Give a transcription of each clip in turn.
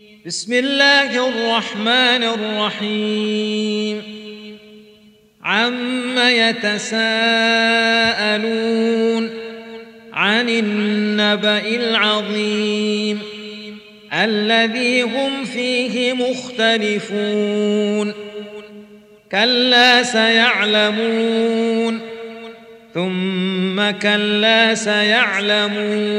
بسم اللہ الرحمن الرحیم عم يتساءلون عن النبأ العظیم الذي هم فيه مختلفون كلا سيعلمون ثم كلا سيعلمون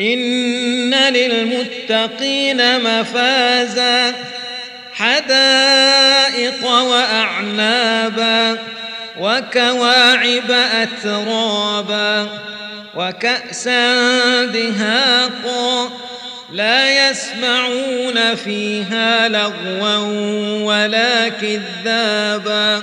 ان للمتقين مفازا حدائق واعنابا وكواعب اترابا وكأسا دهاقا لا يسمعون فيها لغوا ولا كذابا.